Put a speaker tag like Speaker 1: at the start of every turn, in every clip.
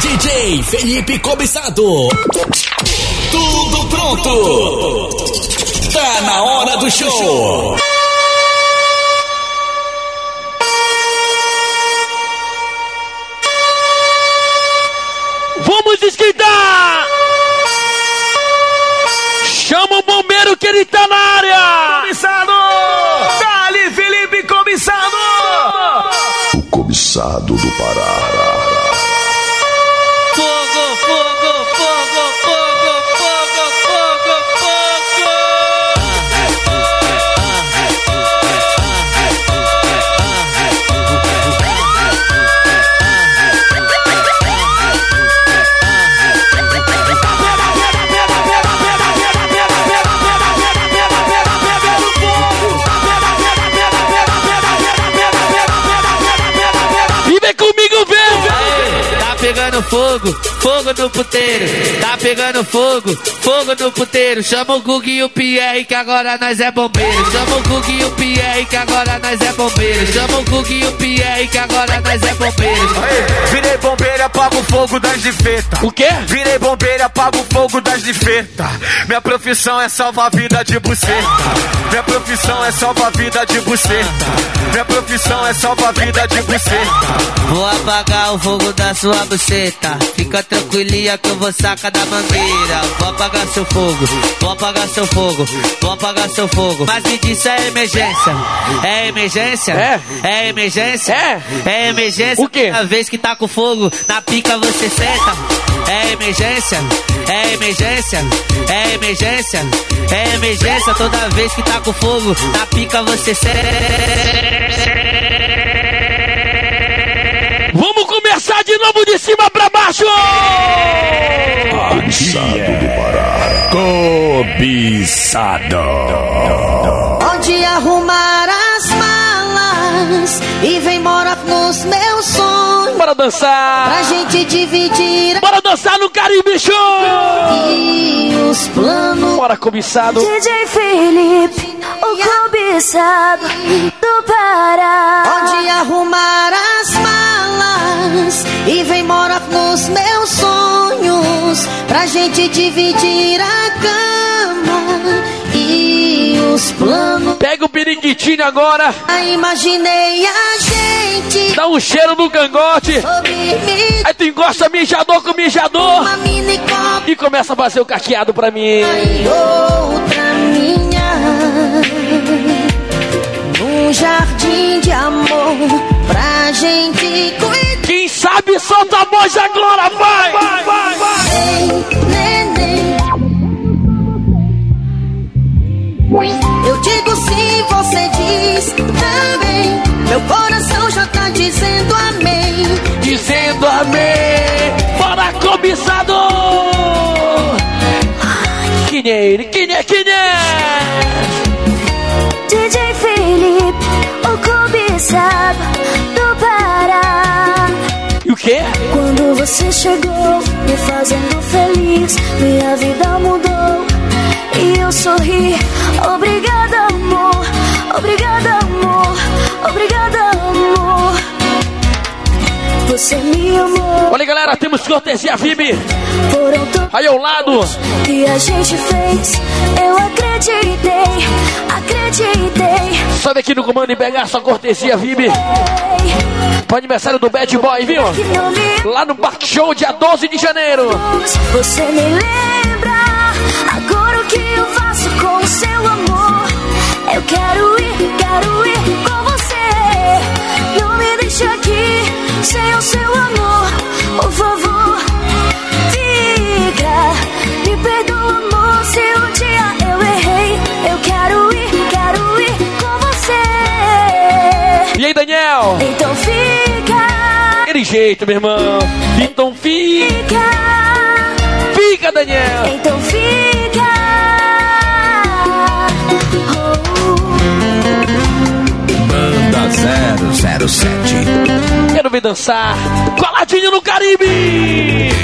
Speaker 1: DJ Felipe Cobiçado. Tudo pronto. Tá na hora do show.
Speaker 2: Vamos esquentar! Chama o bombeiro que ele tá na área!
Speaker 3: Comissado! Dali, Felipe Comissado!
Speaker 4: O cobiçado do Pará.
Speaker 5: Pegando fogo, no puteiro. Tá pegando fogo, fogo no puteiro. Chama o Gug e o Pierre que agora nós é bombeiro. Chama o Gug e o Pierre que agora nós é bombeiro. Chama o Gug e o Pierre que agora nós é bombeiro.
Speaker 3: Virei bombeiro, apago o fogo das de feta.
Speaker 2: O quê?
Speaker 3: Virei bombeiro, apago o fogo das de feta. Minha profissão é salvar a vida de buceta. Minha profissão é salvar a vida de buceta. Minha profissão é salvar a vida de buceta.
Speaker 5: Vou apagar o fogo da sua buceta. Fica tranquilinha que eu vou sacar da mangueira. Vou apagar seu fogo, vou apagar seu fogo, vou apagar seu fogo. Mas me disse é emergência. É emergência?
Speaker 2: É.
Speaker 5: É emergência?
Speaker 2: É.
Speaker 5: É emergência.
Speaker 2: O quê?
Speaker 5: A vez que tá com fogo, na pica você senta. É emergência? É emergência? É emergência? É emergência. Toda vez que tá com fogo, na pica você senta.
Speaker 2: Vamos começar de novo de cima pra baixo!
Speaker 4: Cobiçado do Pará.
Speaker 1: Cobiçado.
Speaker 6: Onde arrumar as malas e vem morar nos meus sonhos.
Speaker 2: Bora dançar!
Speaker 6: Pra gente dividir
Speaker 2: Bora dançar no Caribe Show!
Speaker 6: aqui os planos.
Speaker 2: Bora, cobiçado!
Speaker 7: DJ Felipe, o cobiçado do Pará.
Speaker 6: Onde arrumar as malas e vem morar nos meus sonhos. Pra gente dividir a cama e os planos.
Speaker 2: Pega o periquitinho agora,
Speaker 6: Imaginei a gente
Speaker 2: dá um cheiro no cangote, aí tu encosta mijador com mijador e começa a fazer o caqueado pra mim.
Speaker 6: e outra minha. Num jardim de amor pra gente
Speaker 2: sabe solta a voz agora, vai! vai, vai, vai.
Speaker 6: Ei, neném. Eu digo sim, você diz também. Meu coração já tá dizendo amém.
Speaker 2: Dizendo amém! Bora, cobiçado! É ele? Quem é? Quem é?
Speaker 7: DJ Felipe, o cobiçado.
Speaker 2: E quê?
Speaker 7: Quando você chegou, me fazendo feliz, minha vida mudou. E eu sorri, obrigada amor, obrigada amor, obrigada amor. Você me amou,
Speaker 2: Olha galera, temos cortesia VIP
Speaker 7: foram todos
Speaker 2: aí ao lado.
Speaker 7: que a gente fez. Eu acreditei, acreditei.
Speaker 2: Sobe aqui no comando e pegar sua cortesia VIP pro aniversário do Bad Boy, viu? Lá no Park Show, dia 12 de janeiro.
Speaker 7: Você me lembra agora o que eu faço com o seu amor.
Speaker 2: Jeito, meu irmão. Então fica,
Speaker 7: fica.
Speaker 2: Daniel.
Speaker 7: Então fica.
Speaker 1: Banda 007.
Speaker 2: Quero ver dançar. Coladinho no Caribe.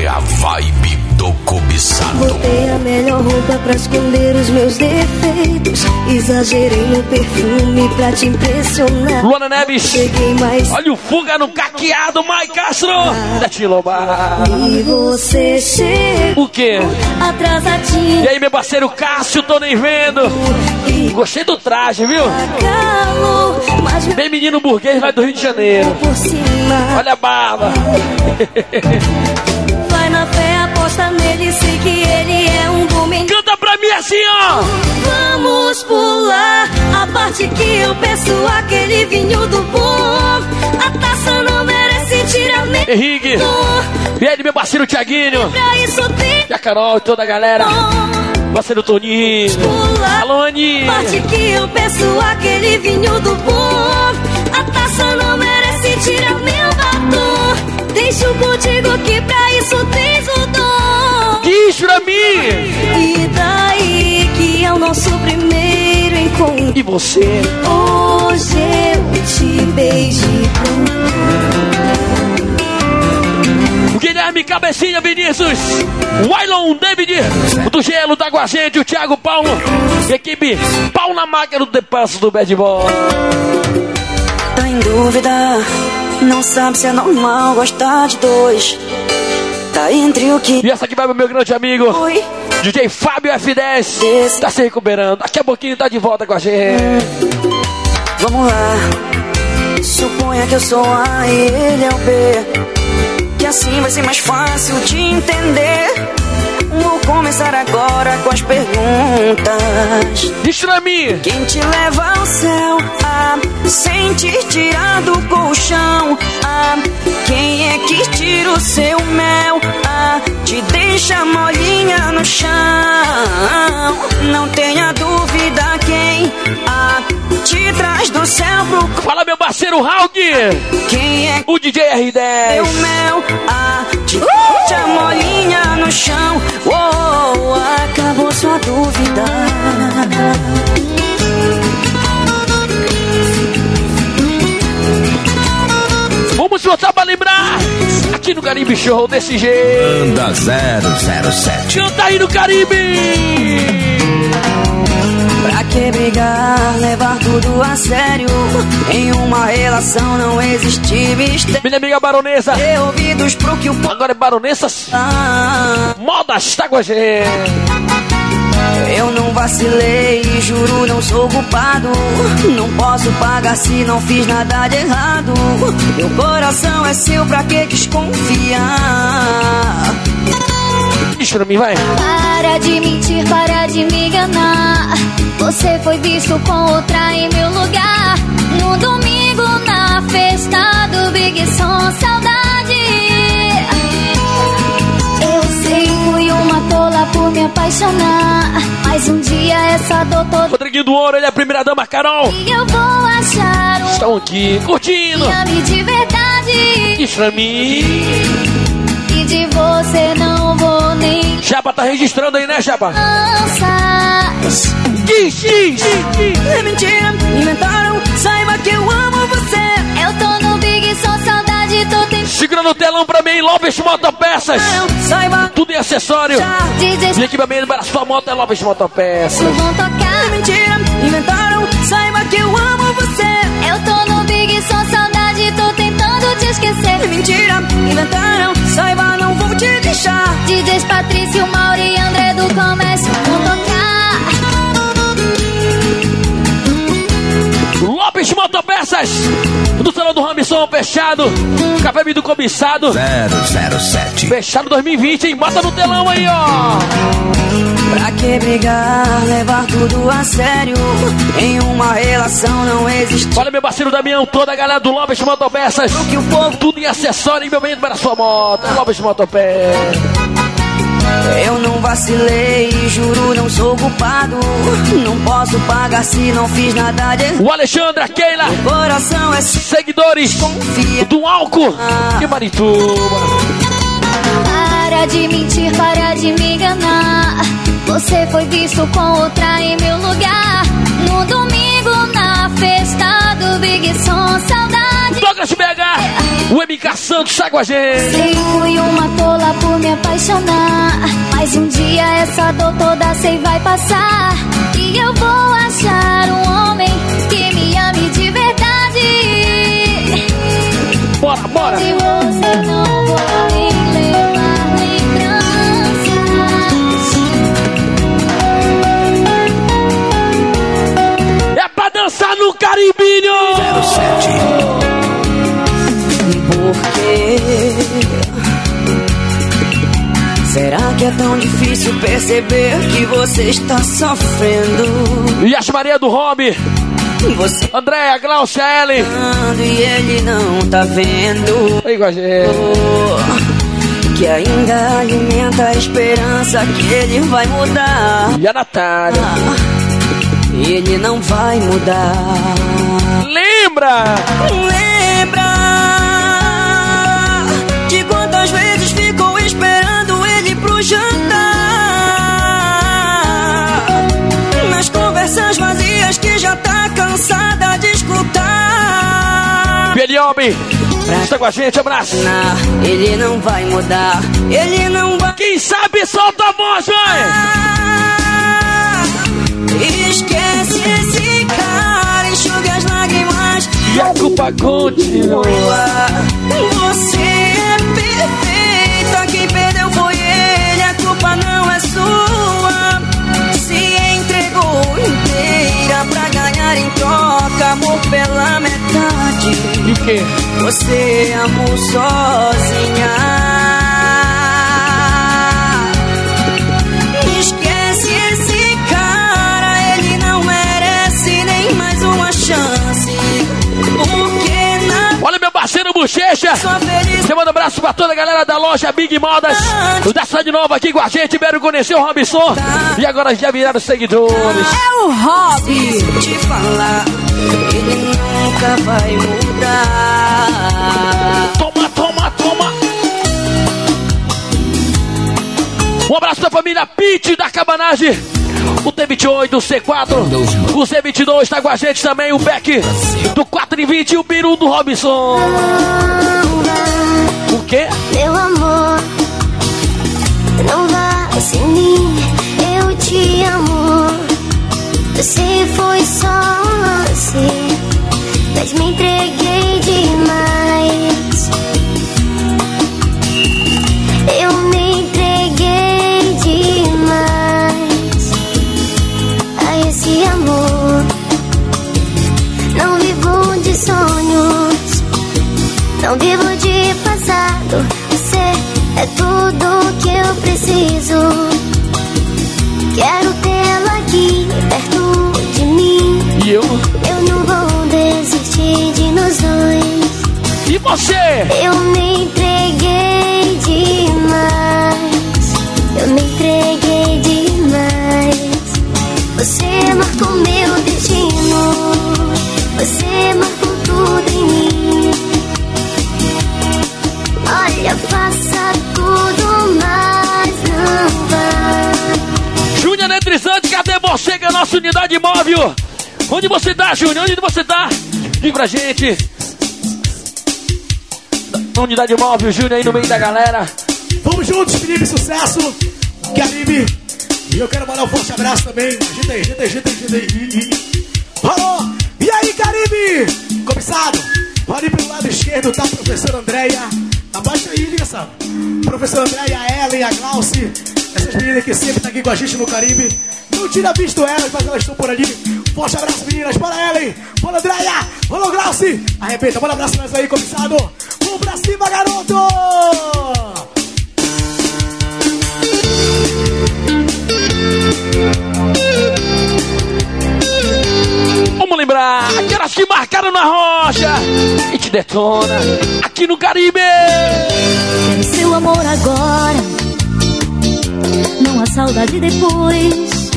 Speaker 1: É a vibe
Speaker 8: do cobiçado.
Speaker 9: Botei a melhor roupa pra esconder os meus defeitos. Exagerei no perfume pra te impressionar.
Speaker 2: Luana Neves. Olha o fuga no caqueado, Mai Castro. Da Tilobar.
Speaker 9: e você chegou
Speaker 2: O quê?
Speaker 9: atrasadinho.
Speaker 2: E aí, meu parceiro Cássio, tô nem vendo. Gostei do traje, viu?
Speaker 9: calor,
Speaker 2: Bem menino burguês lá do Rio de Janeiro. Olha a barba. Mim assim, ó.
Speaker 9: Vamos pular a parte que eu peço aquele vinho do bom. A taça não merece tiramento.
Speaker 2: Henrique. E aí, meu parceiro Tiaguinho. E a Carol e toda a galera.
Speaker 9: bom.
Speaker 2: Parceiro Toninho.
Speaker 9: Pular
Speaker 2: Alô,
Speaker 9: parte que eu peço aquele vinho do bom. A taça não merece tirar meu batom. Deixo contigo que pra isso tens o dom.
Speaker 2: Diz pra mim.
Speaker 9: Nosso primeiro encontro.
Speaker 2: E você?
Speaker 9: Hoje eu te beijei
Speaker 2: O Guilherme Cabecinha Vinícius. O Ailon David. O do Gelo tá com a gente. O Thiago Paulo. Equipe Pau na máquina do Depasso do Bad Boy.
Speaker 10: Tá em dúvida, não sabe se é normal gostar de dois. Tá entre o que
Speaker 2: E essa aqui vai pro meu grande amigo.
Speaker 10: foi.
Speaker 2: DJ Fábio F10. Tá se recuperando. Daqui a pouquinho tá de volta com a gente.
Speaker 10: Vamos lá. Suponha que eu sou A e ele é o B. Que assim vai ser mais fácil de entender. Vou começar agora com as perguntas.
Speaker 2: Mim.
Speaker 10: Quem te leva ao céu? Ah, sem te tirar do colchão. Ah, quem é que tira o seu mel? Ah, te deixa molinha no chão. Não tenha dúvida quem ah, te traz do céu pro
Speaker 2: Fala, meu parceiro Hulk.
Speaker 10: quem é
Speaker 2: O DJ
Speaker 10: seu
Speaker 2: R10.
Speaker 10: mel? Ah, dúvida.
Speaker 2: Vamos botar pra lembrar. Aqui no Caribe Show, desse jeito.
Speaker 8: Banda 007.
Speaker 2: Canta aí no Caribe.
Speaker 10: Pra que brigar, levar tudo a sério? Em uma relação não existe mistério.
Speaker 2: Minha amiga baronesa.
Speaker 10: Dê ouvidos pro que o
Speaker 2: Agora é baronessas.
Speaker 10: fala.
Speaker 2: Modas, tá com a gente.
Speaker 10: Eu não vacilei, juro, não sou culpado. Não posso pagar se não fiz nada de errado. Meu coração é seu, pra que desconfiar?
Speaker 2: Diz pra mim, vai.
Speaker 9: Para de mentir, para de me enganar. Você foi visto com outra em meu lugar. No domingo, na festa do Big Som, saudade. Por me apaixonar. Mas um dia essa dor toda
Speaker 2: Rodriguinho do Ouro, ele é a primeira dama, Carol.
Speaker 9: eu vou achar um
Speaker 2: Estão aqui curtindo.
Speaker 9: que ame de verdade.
Speaker 2: Diz pra mim.
Speaker 9: E de você não vou nem
Speaker 2: Japa tá registrando aí, né, Japa?
Speaker 9: cansar.
Speaker 2: Diz, diz, diz.
Speaker 10: É mentira, inventaram,
Speaker 9: tô tentando.
Speaker 2: Segura no telão pra mim, Lopes Motopeças.
Speaker 10: Saiba,
Speaker 2: Tudo em acessório. E equipamento para sua moto é Lopes Motopeças.
Speaker 9: vão tocar.
Speaker 10: mentira, inventaram, saiba que eu amo você.
Speaker 9: Eu tô no Big Som, saudade, tô tentando te
Speaker 10: É
Speaker 9: esquecer.
Speaker 10: mentira, inventaram, saiba, não vou te deixar.
Speaker 9: DJs Patrício, Mauro e André do Comércio vão tocar.
Speaker 2: Lopes Motopeças. No salão do Ramison, fechado. Café do cobiçado.
Speaker 8: 007.
Speaker 2: Fechado 2020, hein? Bota no telão aí, ó.
Speaker 10: Pra que brigar, levar tudo a sério? Em uma relação não existe
Speaker 2: Olha, meu parceiro Damião, toda a galera do Lopes Motopeças.
Speaker 10: o que o povo.
Speaker 2: Tudo em acessório e meu bem para sua moto. Lopes Motopeças.
Speaker 10: Eu não vacilei, juro, não sou culpado. Não posso pagar se não fiz nada de errado.
Speaker 2: O Alexandre, a Keila.
Speaker 10: Coração é seu,
Speaker 2: Seguidores
Speaker 10: confia.
Speaker 2: do Álcool e Marituba.
Speaker 9: Para de mentir, para de me enganar. Você foi visto com outra em meu lugar. No domingo,
Speaker 2: MK Santos está com a gente.
Speaker 11: Sei, fui uma tola por me apaixonar. Mas um dia essa dor toda sei vai passar. E eu vou achar um homem que me ame de verdade.
Speaker 2: Bora, bora.
Speaker 11: De você não vou me levar lembranças.
Speaker 2: É pra dançar no Caribinho.
Speaker 8: 07.
Speaker 10: Que é tão difícil perceber que você está sofrendo?
Speaker 2: E as Maria do Hobby,
Speaker 10: Você
Speaker 2: Andréia, Glaucia, Ellen.
Speaker 10: e ele não tá vendo.
Speaker 2: Aí a gente.
Speaker 10: Que ainda alimenta a esperança que ele vai mudar.
Speaker 2: E a Natália.
Speaker 10: Ele não vai mudar.
Speaker 2: Lembra?
Speaker 10: Lembra de quantas vezes ficou esperando jantar? Nas conversas vazias que já tá cansada de escutar.
Speaker 2: Peliobe, está com a gente, abraço.
Speaker 10: Não, ele não vai mudar. Ele não vai.
Speaker 2: Quem sabe solta a voz, vai!
Speaker 10: Esquece esse cara, enxuga as lágrimas.
Speaker 2: E a culpa continua.
Speaker 10: Você sua. Se entregou inteira pra ganhar em troca amor pela metade.
Speaker 2: E quem?
Speaker 10: Você amou sozinha.
Speaker 2: Bochecha. Você manda um abraço pra toda a galera da loja Big Modas. O da cidade nova aqui com a gente. Ibero conheceu o Robson. E agora já viraram seguidores.
Speaker 10: é o hobby te falar. Ele nunca vai mudar.
Speaker 2: Toma, toma, toma. Um abraço da família Pit da Cabanagem. O T28, o C4, o C22 tá com a gente também. O Beck do 4 e 20 e o Peru do Robson. O quê?
Speaker 11: Meu amor, não vá sem mim, eu te amo. Você foi só um
Speaker 2: Júnior? Onde você tá? Diga pra gente. Unidade móvel, Júnior aí no meio da galera.
Speaker 12: Vamos juntos, Felipe, sucesso. Caribe. E eu quero mandar um forte abraço também. Ajeita aí, ajeita aí, ajeita aí, ajeita aí. Alô? E aí, Caribe? Comissado, ali pelo lado esquerdo tá a professora Andréia. Abaixa aí, liga só. Professora Andréia, a Ellen, a Glauci. Essas meninas que sempre tá aqui com a gente no Caribe. Não tinha visto elas, mas elas estão por ali. Forte abraço, meninas. Bora, Ellen. Bora, Andréia. Bora, Glauci. Arrebenta. Bora, abraço mais aí, comissado. Vamos pra cima, garoto!
Speaker 2: Vamos lembrar aquelas que marcaram na rocha e te detona aqui no Caribe.
Speaker 11: Quero seu amor agora, não há saudade depois.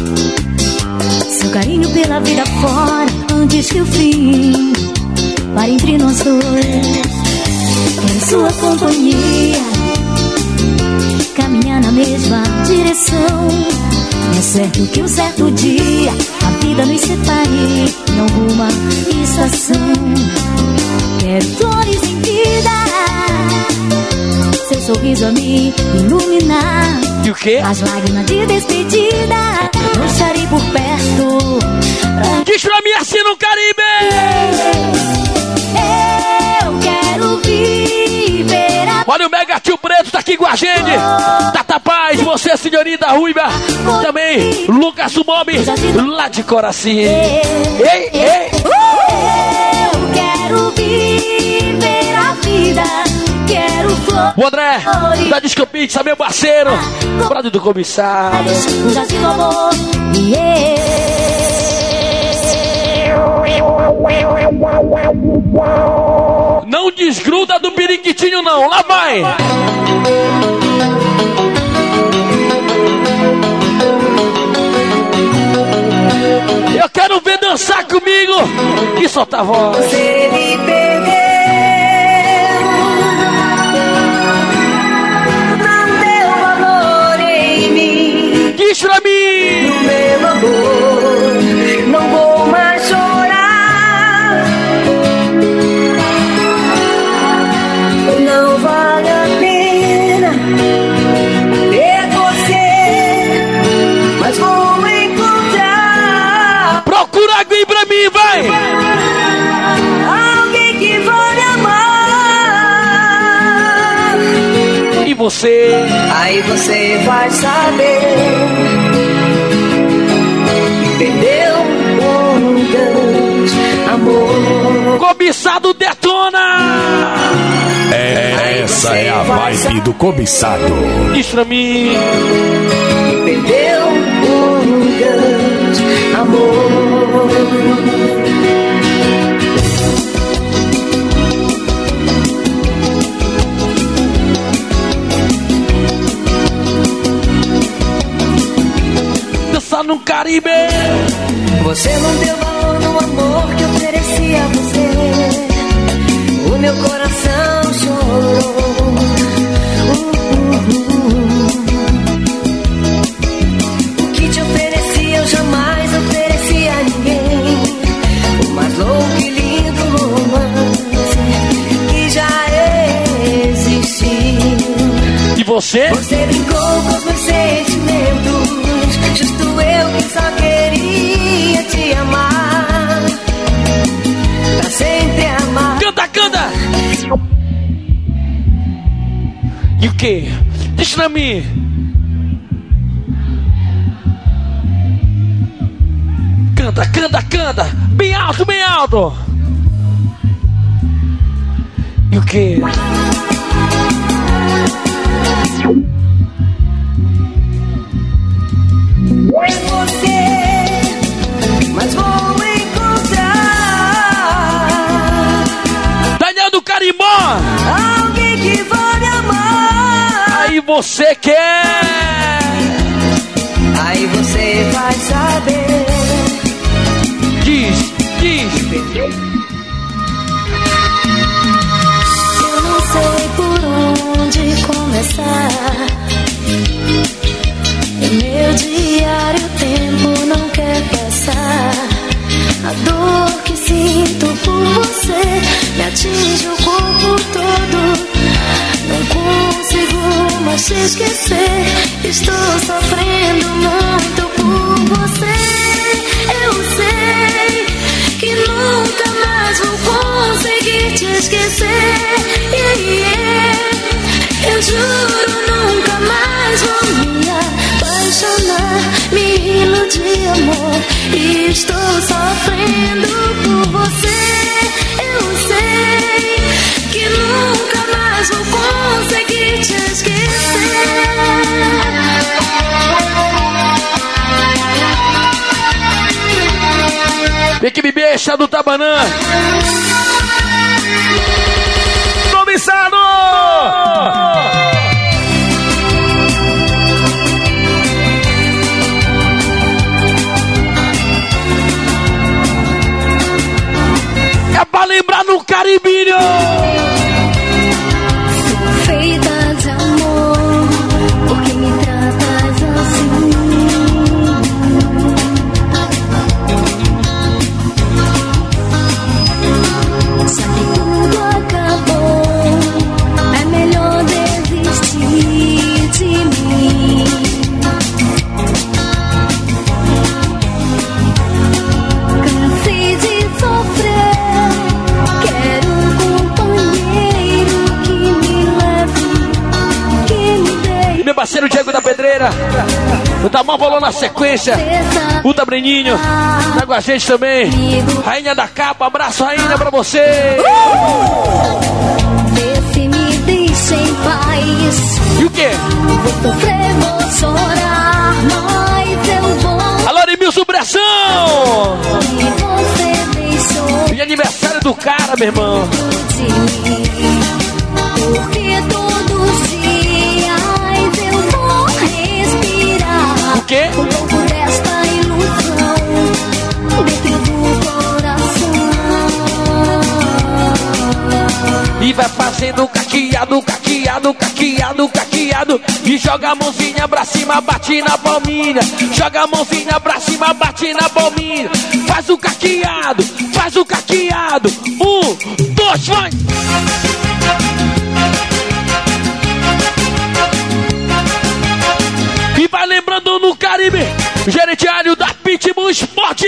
Speaker 11: Seu carinho pela vida fora, antes que o fim pare entre nós dois. Quero sua companhia, caminhar na mesma direção.
Speaker 7: É certo que um certo dia a vida nos separe em alguma estação. Quero flores em vida, seu sorriso a me iluminar.
Speaker 2: E o quê?
Speaker 7: As lágrimas de despedida, não estarei por perto. Pra
Speaker 2: Diz pra mim assim no Caribe!
Speaker 7: eu quero viver a
Speaker 2: Olha o Mega Tio Preto, tá aqui com a gente. Tata Paz, você, senhorita Ruiva. Também, Lucas Sumobi, lá de Coraci. Ei, ei.
Speaker 7: Eu quero
Speaker 2: O André, da Disco Pizza, meu parceiro. Brother do comissário. Não desgruda do periquitinho, não. Lá vai. Eu quero ver dançar comigo e soltar a voz.
Speaker 13: Você me mim. Você? Aí você vai saber que perdeu um grande amor.
Speaker 2: Cobiçado detona.
Speaker 4: É, essa é a vibe do cobiçado.
Speaker 2: Diz pra mim.
Speaker 13: Que perdeu um grande amor.
Speaker 2: No Caribe.
Speaker 13: Você não deu valor no amor que ofereci a você. O meu coração chorou. O que te ofereci eu jamais ofereci a ninguém. O mais louco e lindo romance que já existiu.
Speaker 2: E você?
Speaker 13: Você brincou com os
Speaker 2: E o que? Diz pra mim. Canta, canta, canta. Bem alto, bem alto. E o que?
Speaker 13: Você
Speaker 2: quer.
Speaker 13: Aí você vai saber.
Speaker 2: Diz, diz.
Speaker 7: Eu não sei por onde começar. Em meu diário o tempo não quer passar. A dor que sinto por você me atinge o corpo todo. Consigo mais te esquecer. Estou sofrendo muito por você. Eu sei que nunca mais vou conseguir te esquecer. Yeah, yeah. Eu juro, nunca mais vou me apaixonar, me iludir, amor. E estou sofrendo
Speaker 2: Beixa do Tabanã. Comissado! É pra lembrar no Caribinho! Na sequência. Puta Breninho. Tá com a gente também. Rainha da capa, abraço, Rainha, pra você.
Speaker 9: Vê se me deixa em paz.
Speaker 2: E o quê?
Speaker 9: Vou sofrer, vou chorar, mas eu vou.
Speaker 2: Alô!
Speaker 9: E você deixou
Speaker 2: E aniversário do cara, meu irmão. Quê? E vai fazendo caqueado, caqueado, caqueado, caqueado. E joga a mãozinha pra cima, bate na palminha. Joga a mãozinha pra cima, bate na palminha. Faz o caqueado, faz o caqueado. Um, dois, vai! No Caribe, gerentiário da Pitbull Esporte.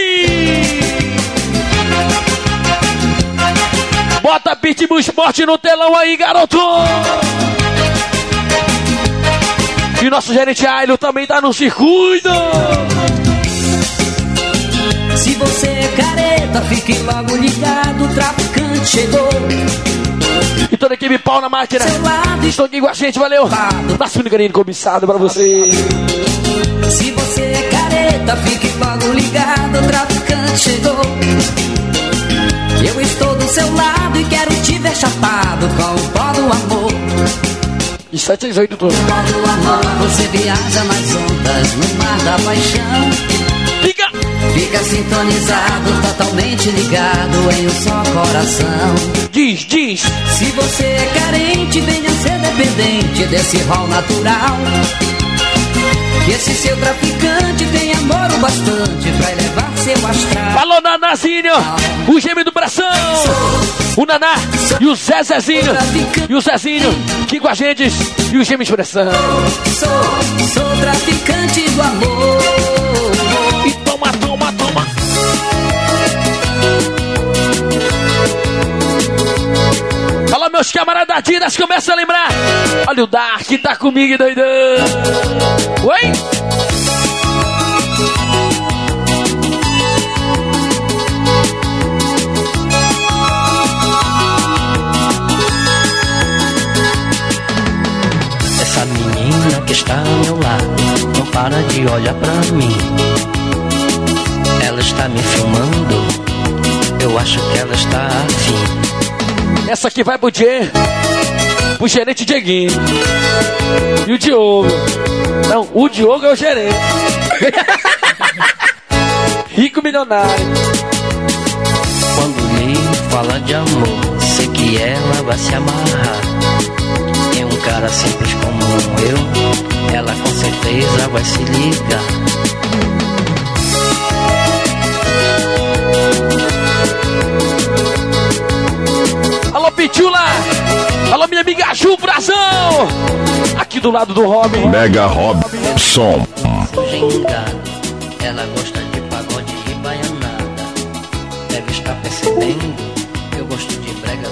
Speaker 2: Bota Pitbull Esporte no telão aí, garoto! E nosso gerente Ailio também tá no circuito!
Speaker 13: Se você é careta, fique logo ligado, o traficante chegou.
Speaker 2: E toda a equipe pau na máquina.
Speaker 13: Seu lado
Speaker 2: Estão aqui com a gente, valeu! Nascimento Carinho cobiçado pra você.
Speaker 13: Se você é careta, fique logo ligado, o traficante chegou. Eu estou do seu lado e quero te ver chapado com o pó do amor.
Speaker 2: E 768 tudo.
Speaker 13: Pó do amor, você viaja nas ondas, no mar da paixão.
Speaker 2: Fica!
Speaker 13: Fica sintonizado, totalmente ligado em um só coração.
Speaker 2: Diz, diz!
Speaker 13: Se você é carente, venha ser dependente desse rol natural. Que esse seu traficante tem amor o bastante pra elevar seu astral.
Speaker 2: Alô, Nanazinho! O gêmeo do Bração! O Naná e o Zé Zezinho! E o Zezinho aqui com a gente! E o gêmeo expressão!
Speaker 13: Sou, sou traficante do amor.
Speaker 2: Meus camaradas Adidas, começa a lembrar! Olha o Dark, tá comigo, doidão! Oi?
Speaker 14: Essa menina que está ao meu lado não para de olhar pra mim. Ela está me filmando, eu acho que ela está afim.
Speaker 2: Essa aqui vai pro Dê, pro gerente Dieguinho. E o Diogo. Não, o Diogo é o gerente. Rico milionário.
Speaker 14: Quando lhe fala de amor, sei que ela vai se amarrar. Em um cara simples como eu, ela com certeza vai se ligar.
Speaker 2: Pitula! Alô, minha amiga Ju Brazão! Aqui do lado do Robin.
Speaker 4: Mega Robson.
Speaker 14: Gingado, ela gosta de pagode e baianada. Deve estar percebendo, eu gosto de brega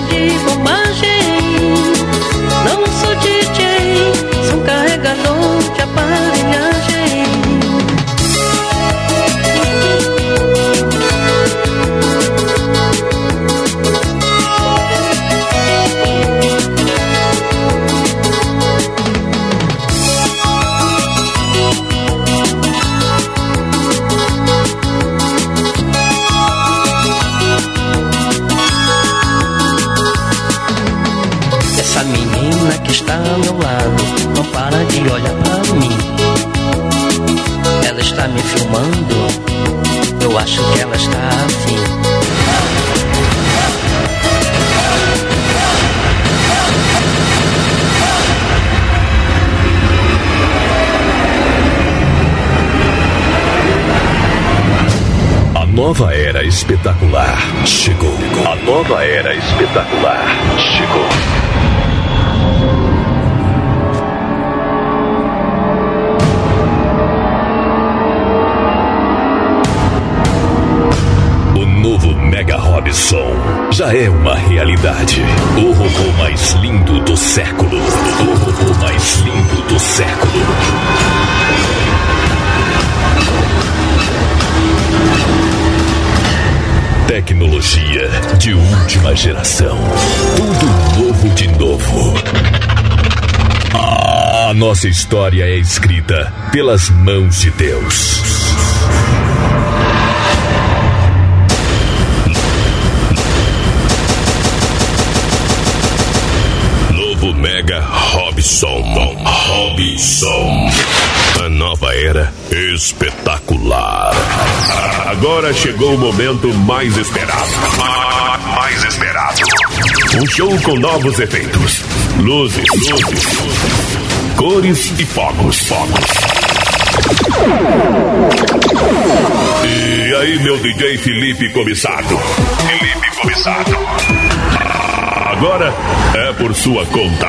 Speaker 15: deixa de
Speaker 14: tá me filmando? Eu acho que ela está afim.
Speaker 4: A nova era espetacular chegou. A nova era espetacular chegou. Robson já é uma realidade. O robô mais lindo do século. O robô mais lindo do século. Tecnologia de última geração. Tudo novo de novo. A nossa história é escrita pelas mãos de Deus. Robson. Robson. A nova era espetacular. Agora chegou o momento mais esperado. Mais esperado. Um show com novos efeitos. Luzes, luzes, cores e fogos, fogos. E aí, meu DJ Felipe Comissado? Felipe Comissado. Agora é por sua conta.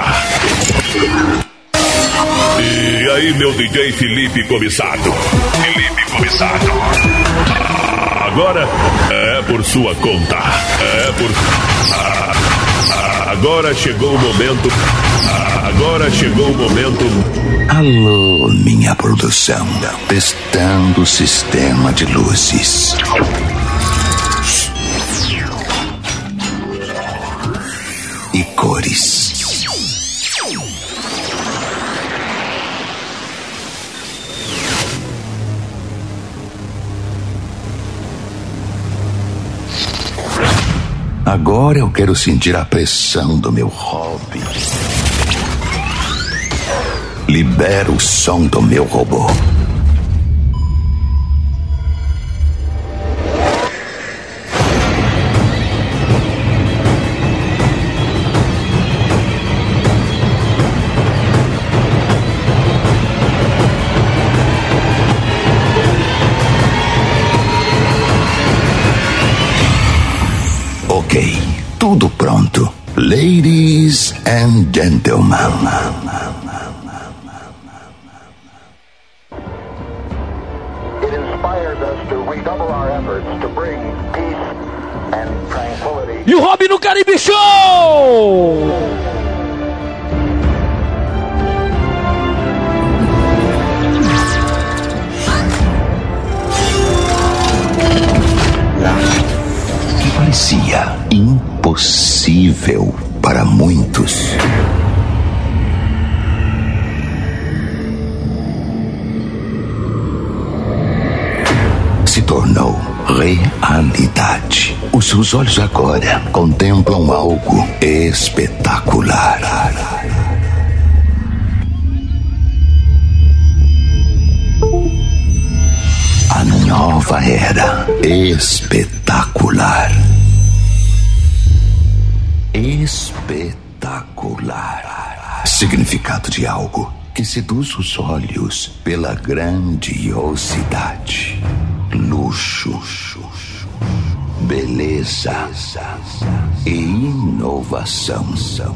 Speaker 4: E aí, meu DJ Felipe Comissado? Felipe Comissado. Agora é por sua conta. É por. Agora chegou o momento. Agora chegou o momento.
Speaker 1: Alô, minha produção. Testando o sistema de luzes. Cores. Agora eu quero sentir a pressão do meu hobby. Libera o som do meu robô. Tudo pronto. Ladies and gentlemen.
Speaker 16: It inspires us to redouble our efforts to bring peace and tranquility.
Speaker 2: E o Rob no Caribe Show!
Speaker 1: que parecia impossível para muitos. Se tornou realidade. Os seus olhos agora contemplam algo espetacular. A nova era espetacular. Espetacular. Significado de algo que seduz os olhos pela grandiosidade, luxo, beleza e inovação. Seu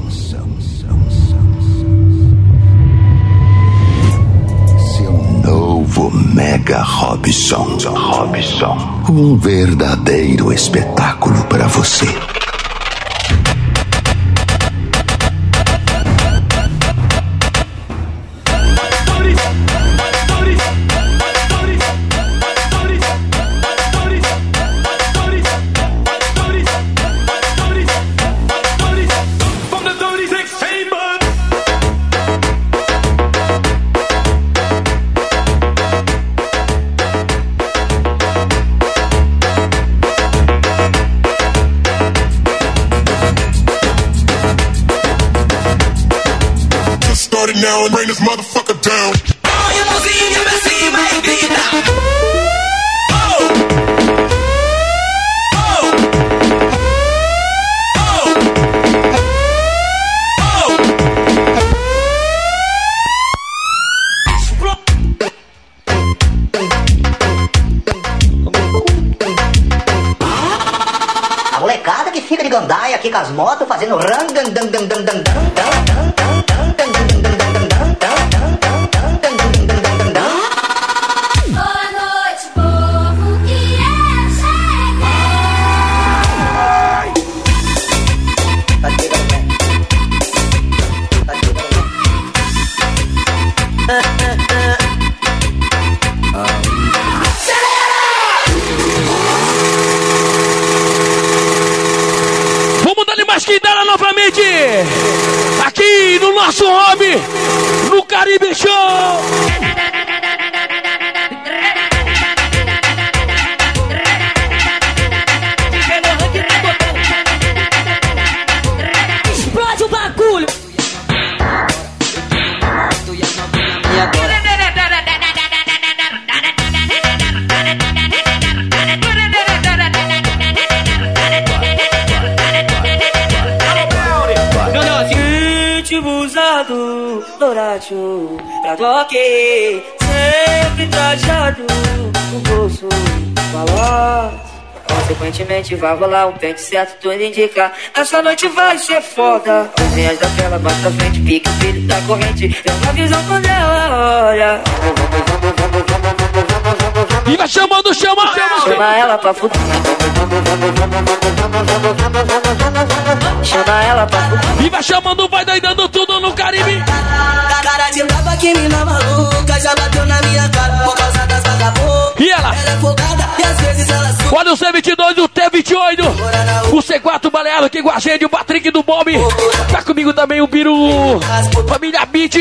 Speaker 1: novo Mega Robson. Robson. Um verdadeiro espetáculo para você.
Speaker 17: Now and bring this motherfucker
Speaker 10: Consequentemente vai rolar um pente certo, tudo indica Essa noite vai ser foda Coisinhas da tela, mais pra frente, pique o filho da corrente Tem uma visão quando ela olha
Speaker 2: E vai chamando, chama, chama.
Speaker 10: Chama ela pra fuder Chama ela pra fuder
Speaker 2: E vai chamando, vai doidando tudo no Caribe.
Speaker 10: Cara de brava que mina maluca Já bateu na minha cara por causa das vagabundas
Speaker 2: E ela?
Speaker 10: Ela é folgada e às vezes ela sua
Speaker 2: Olha o C22, 28. O C4 Baleado aqui com a gente, o Patrick do Bob. Tá comigo também o Biru. Família Beat.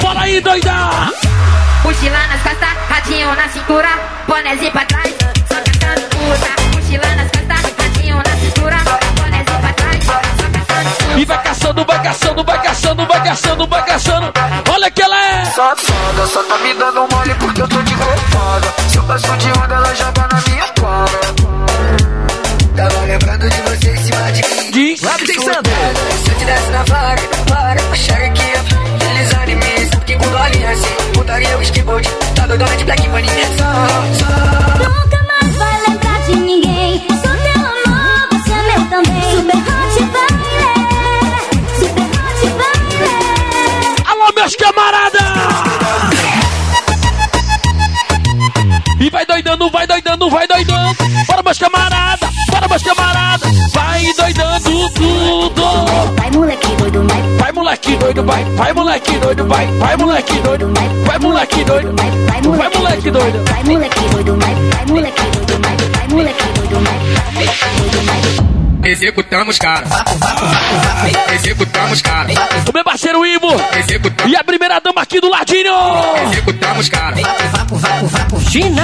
Speaker 2: Fala aí, doida!
Speaker 18: Mochila nas costas, radinho na cintura, bonézinho pra trás. Caçando,
Speaker 2: vai caçando, vai caçando. Olha que ela é.
Speaker 10: Safada, só tá me dando mole porque eu tô de golpada Se eu passo de onda, ela joga na minha cara Tava lembrando de você em cima de mim.
Speaker 2: Diz.
Speaker 10: Se eu te desse na flag, para, chega aqui Eles animes, sabe que com galinha assim Putaria, skateboard, tá doidona de black money. Só, só
Speaker 2: doidando, vai doidando, vai doidando. Bora, meus camaradas! Bora, meus camaradas! Vai doidando tudo!
Speaker 7: Vai moleque doido, vai.
Speaker 2: Vai, moleque doido, vai! Vai, moleque doido, vai! Vai, moleque doido, vai! Vai, moleque doido!
Speaker 7: Vai
Speaker 2: Vai, moleque doido!
Speaker 7: Vai moleque doido, vai. Vai moleque doido, vai. Vai moleque doido, vai. Vai moleque doido, vai.
Speaker 13: Executamos, cara. Executamos, cara.
Speaker 2: O meu parceiro Ivo! E a primeira dama aqui do ladinho!
Speaker 13: Executamos, cara.
Speaker 2: China!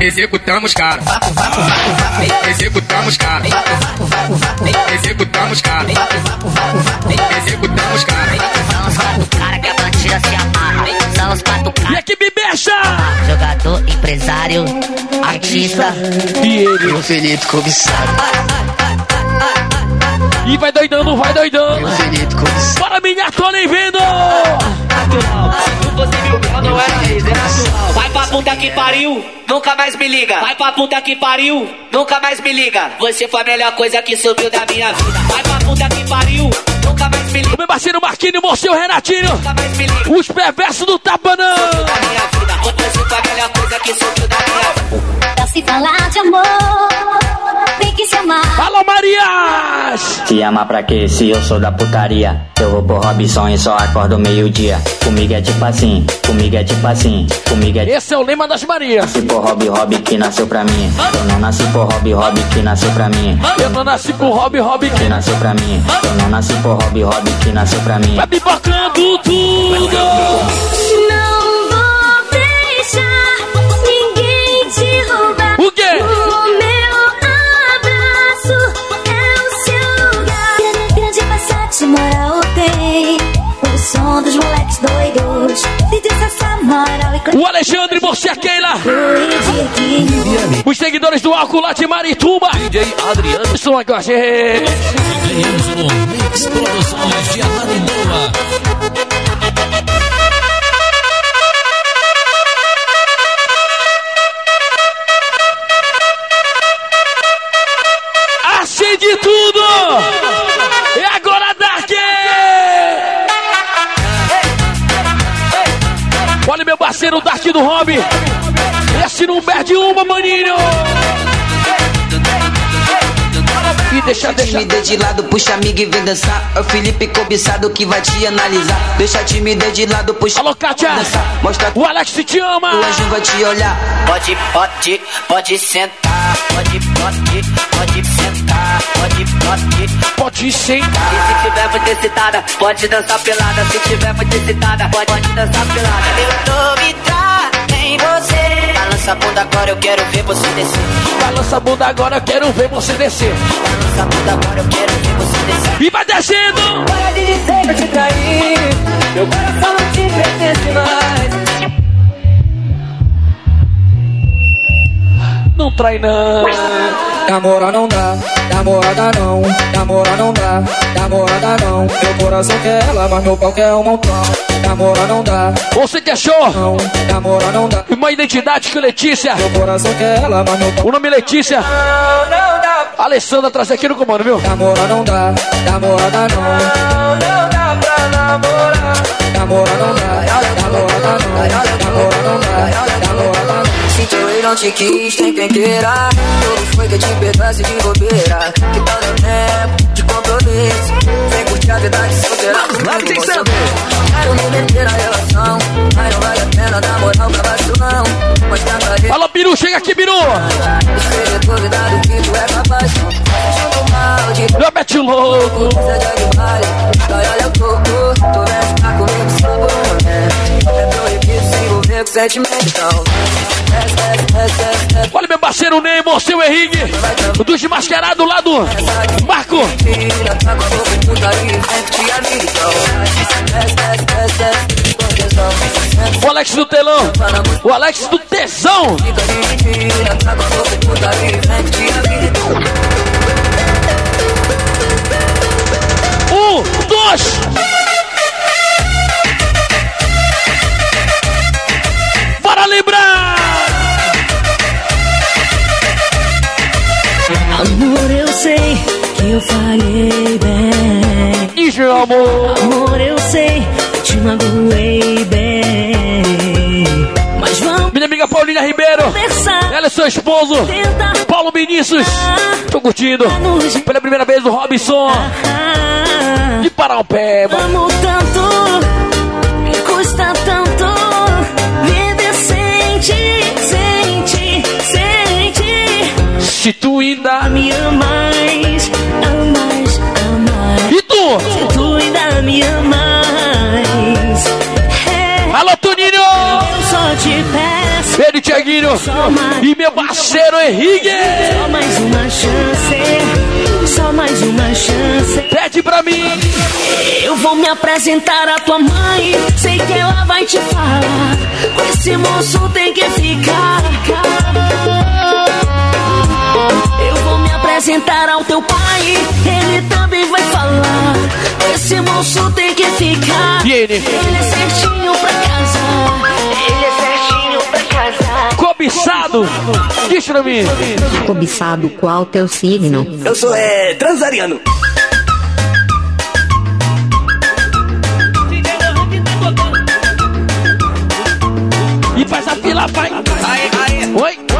Speaker 13: Executamos, cara. Executamos, cara. Executamos, cara. Executamos, cara.
Speaker 18: Cara que a bandida se quatro
Speaker 2: E equipe beija!
Speaker 18: Jogador, empresário, artista.
Speaker 2: E ele?
Speaker 19: O Felipe Cobiçado.
Speaker 2: E vai doidando, vai doidando!
Speaker 19: O Felipe Cobiçado.
Speaker 2: Bora, minha, tô nem vendo!
Speaker 10: Você viu que eu não era rei, Vai pra puta que pariu, nunca mais me liga. Vai pra puta que pariu, nunca mais me liga. Você foi a melhor coisa que subiu da minha vida. Vai pra puta que pariu, nunca mais me liga.
Speaker 2: O meu parceiro Marquinhos, você o Renatinho!
Speaker 10: Nunca mais me liga.
Speaker 2: Os perversos do Tabanã!
Speaker 10: da minha vida Você foi a melhor coisa que subiu da minha vida
Speaker 7: Pra se falar de amor, tem que se amar.
Speaker 2: Alô, Marias!
Speaker 20: Se ama pra quê? Se eu sou da putaria. Eu vou pro Robson e só acordo meio-dia. Comigo é tipo assim, comigo é tipo assim, comigo é
Speaker 2: Esse é o lema das Marias!
Speaker 20: Nasci por Hobby Hobby que nasceu pra mim. Eu não nasci por Hobby Hobby que nasceu pra mim.
Speaker 2: Eu não nasci pro Hobby Hobby
Speaker 20: Que nasceu pra mim. Eu não nasci por Hobby Hobby que nasceu pra mim.
Speaker 2: Vai pipocando tudo! O quê?
Speaker 7: O meu abraço é o seu lugar. Grande, Passat, moral tem. O som dos moleques doidos. E.
Speaker 2: O Alexandre, você a Keila! Os seguidores do álcool lá de Marituba! DJ Adriano! Estão aqui com a gente!
Speaker 4: Mix Produções de Ananindoa.
Speaker 2: E agora, Dark! Olha meu parceiro Dark do Hobby. Esse não perde uma, maninho. E deixa, deixa.
Speaker 10: timidez de lado, puxa amigo e vem dançar. É o Felipe cobiçado que vai te analisar. Deixa a timidez de lado, puxa
Speaker 2: Alô, Kátia.
Speaker 10: dançar. Mostra
Speaker 2: O Alex te ama.
Speaker 10: o anjo vai te olhar.
Speaker 21: Pode, pode, pode sentar. Pode, pode, sentar. Pode, pode.
Speaker 2: Pode sentar.
Speaker 21: E se tiver muito excitada, pode dançar pelada. Se tiver muito excitada, pode, pode dançar pelada. Eu tô vidrada em você. Balança a bunda agora, eu quero ver você descer.
Speaker 2: Balança a bunda agora, eu quero ver você descer.
Speaker 21: Balança a bunda agora, eu quero ver você descer.
Speaker 2: E vai descendo.
Speaker 22: Para de dizer que eu te traí. Meu coração não te pertence mais.
Speaker 2: Não trai não.
Speaker 23: Namora não dá, namorada não, namora não dá, namorada não. Meu coração quer ela, mas meu pau quer um montão. Namora não dá,
Speaker 2: Você que achou
Speaker 23: não, namora não dá.
Speaker 2: uma identidade que Letícia.
Speaker 23: Meu coração quer ela, mas meu pau
Speaker 2: O nome é Letícia.
Speaker 22: Não, não dá,
Speaker 2: Alessandra traz aqui no comando, viu?
Speaker 23: namora não dá, namorada não,
Speaker 22: não, não dá pra namorar.
Speaker 23: namora não dá, namorada não, namora não dá, namorada não.
Speaker 10: Teu ex não te quis, tem quem queira. Tudo foi que te pegasse de bobeira. Que tal no tempo de compromisso? Vem curtir a vida de solteira.
Speaker 2: Leve tem santo.
Speaker 10: Quero me meter na relação. Mas não vale a pena dar moral pra vacilão. Mostra pra ele.
Speaker 2: Fala, Biru, chega aqui, Biru.
Speaker 10: Seja duvidado que tu é capaz. Achando mal de
Speaker 2: mete o louco.
Speaker 10: coisa de animais. Olha, olha o coco. Tu vem ficar comigo só por um momento. É proibido se envolver com sentimento. Então,
Speaker 2: Olha meu parceiro Nemo, seu Henrique. Dos desmascarados lá do Marco. O Alex do telão. O Alex do tesão.
Speaker 10: Tira, tá com a
Speaker 13: Amor, eu sei que eu falhei bem.
Speaker 2: Isso, amor.
Speaker 13: Amor, eu sei que te magoei bem. Mas vamos
Speaker 2: Minha amiga Paulina Ribeiro.
Speaker 13: conversar.
Speaker 2: Ela é seu esposo. Paulo Vinícius. Tô curtindo. Pela primeira vez o Robson.
Speaker 13: ah,
Speaker 2: De Paraupeba.
Speaker 13: Amo tanto,
Speaker 2: ainda.
Speaker 13: Me amais, amais, amais.
Speaker 2: E tu?
Speaker 13: Se tu ainda me amais, é,
Speaker 2: Alô, Toninho.
Speaker 13: eu só te peço.
Speaker 2: Ele, Tiaguinho. E meu parceiro Henrique.
Speaker 13: Só mais uma chance, só mais uma chance.
Speaker 2: Pede pra mim.
Speaker 13: Eu vou me apresentar à tua mãe. Sei que ela vai te falar. Com esse moço tem que ficar. Apresentar ao teu pai. Ele também vai falar. Esse moço tem que ficar.
Speaker 2: E ele?
Speaker 13: Ele é certinho pra casar. Ele é certinho pra casar.
Speaker 2: Cobiçado. Diz pra mim.
Speaker 24: Cobiçado, qual teu signo?
Speaker 25: Eu sou é, transariano.
Speaker 2: E faz a fila, vai. Oi, oi, oi, oi,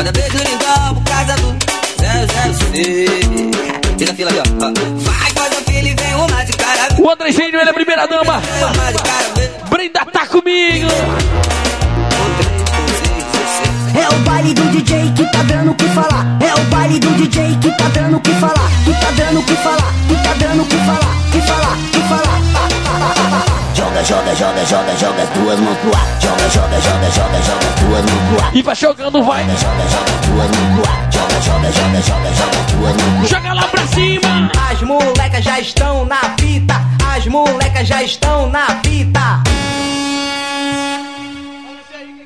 Speaker 10: Cada beijo lindão por causa do 006. Fica a fila ali, ó. Vai, fila e vem uma de vez.
Speaker 2: O Andrezinho, ele é a primeira dama. Brenda tá comigo.
Speaker 6: É o baile do DJ que tá dando o que falar. É o baile do DJ que tá dando o que falar. Que tá dando o que falar. Que tá dando o que falar. Que falar, que falar.
Speaker 10: Joga, joga, joga, joga, joga as duas mãos pro ar. Joga, joga, joga, joga, joga as duas mãos pro ar.
Speaker 2: E vai jogando, vai.
Speaker 10: Joga, joga as duas mãos pro ar. Joga, joga, joga, joga, joga as duas mãos pro ar.
Speaker 2: Joga lá pra cima.
Speaker 26: As molecas já estão na fita. As molecas já estão na fita.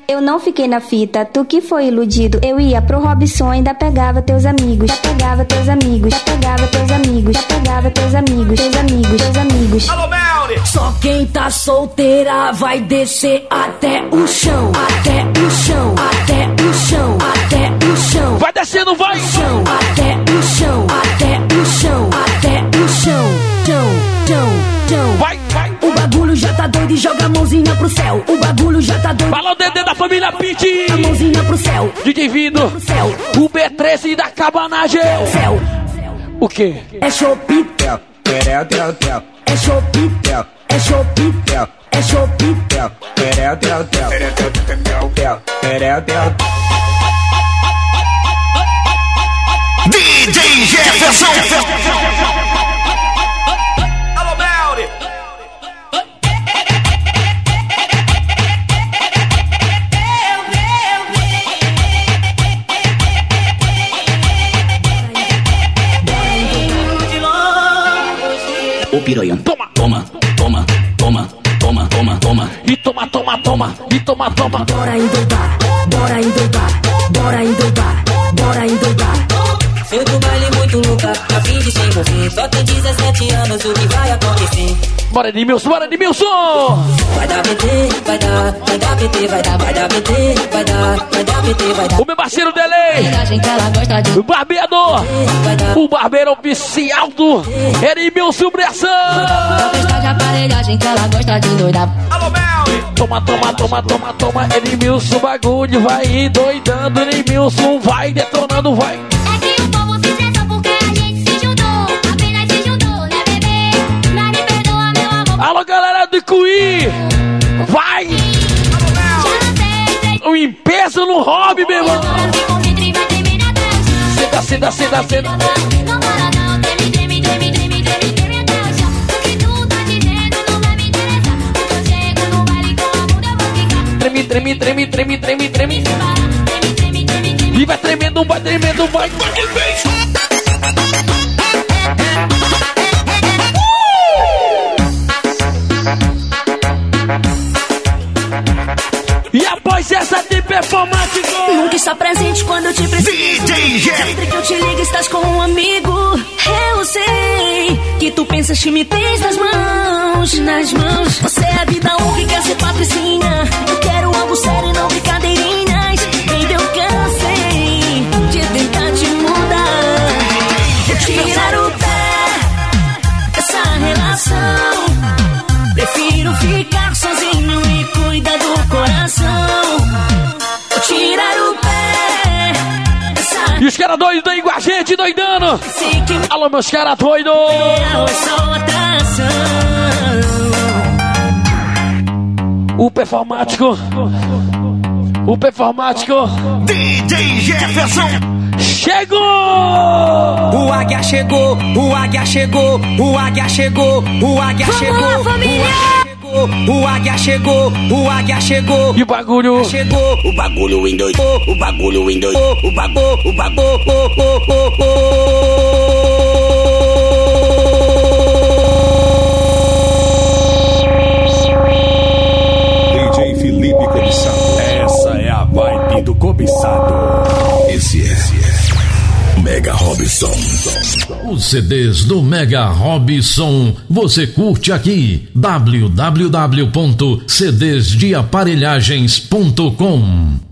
Speaker 27: Eu não fiquei na fita, tu que foi iludido. Eu ia pro Robson, ainda pegava teus amigos. Já pegava teus amigos, já pegava teus amigos, já pegava teus amigos, teus amigos, teus amigos.
Speaker 25: Alô, Melri!
Speaker 13: Só quem tá solteira vai descer até o chão, até o chão, até o chão, até o chão.
Speaker 2: Vai descendo, vai!
Speaker 13: Chão, até o chão, até o chão, até o chão. Chão, chão, chão.
Speaker 2: Vai,
Speaker 13: tá doido e joga a mãozinha pro céu. O bagulho já tá doido.
Speaker 2: Fala o Dedê da família Pit.
Speaker 13: A mãozinha pro céu.
Speaker 2: De divino.
Speaker 13: Pro céu.
Speaker 2: O B13 da cabanagem.
Speaker 13: Céu.
Speaker 2: O quê?
Speaker 13: É chopitel. É chopitel. É chopitel. É chopitel.
Speaker 3: DJ Jefferson.
Speaker 2: Piranha. Toma, toma, toma, toma, toma, toma, toma. E toma, toma, toma. E toma, toma.
Speaker 13: Bora endoidar. Bora endoidar. Bora endoidar. Bora endoidar.
Speaker 18: Fui pro baile muito louca, a fim de se envolver. Só tem 17 anos, o que?
Speaker 2: Bora, Edmilson, bora, Edmilson!
Speaker 18: Vai dar PT, vai dar, vai dar PT, vai dar, vai dar PT, vai dar, vai dar PT, vai dar.
Speaker 2: O meu parceiro Delay! O barbeador! O barbeiro oficial do Edmilson
Speaker 13: doidar.
Speaker 3: Alô, Melry.
Speaker 2: Toma, toma, toma, toma, toma, Edmilson, bagulho vai doidando, Edmilson vai detonando, vai. Galera do Cuí! Vai! O impeso no hobby, meu irmão! Senta, senta, senta, senta.
Speaker 7: Treme, treme, treme, treme, treme, treme que não vai me interessar. Porque eu chego no baile
Speaker 2: performático.
Speaker 13: Nunca está presente quando eu te preciso.
Speaker 3: DJ.
Speaker 13: Sempre que eu te ligo, estás com um amigo. Eu sei que tu pensas que me tens nas mãos, nas mãos. Você é a vida um que quer ser patricinha. Eu quero algo sério e não brincadeirinhas.
Speaker 2: Os caras doidos aí com a gente, doidando. Alô, meus caras doidos.
Speaker 13: é.
Speaker 2: O performático. O performático.
Speaker 3: DJ Jefferson.
Speaker 2: Chegou!
Speaker 28: O águia chegou, o águia chegou, o águia chegou, o águia
Speaker 13: Vamos
Speaker 28: chegou.
Speaker 13: lá, família!
Speaker 28: O águia chegou, o águia chegou.
Speaker 2: E o bagulho.
Speaker 28: Chegou,
Speaker 29: O bagulho endoidou, o bagulho endoidou, o bagulho, o bagulho.
Speaker 1: DJ Felipe Cobiçado.
Speaker 30: Essa é a vibe do cobiçado.
Speaker 1: Esse é Mega Robson.
Speaker 31: Os CDs do Mega Robson você curte aqui www.cdsdeaparelhagens.com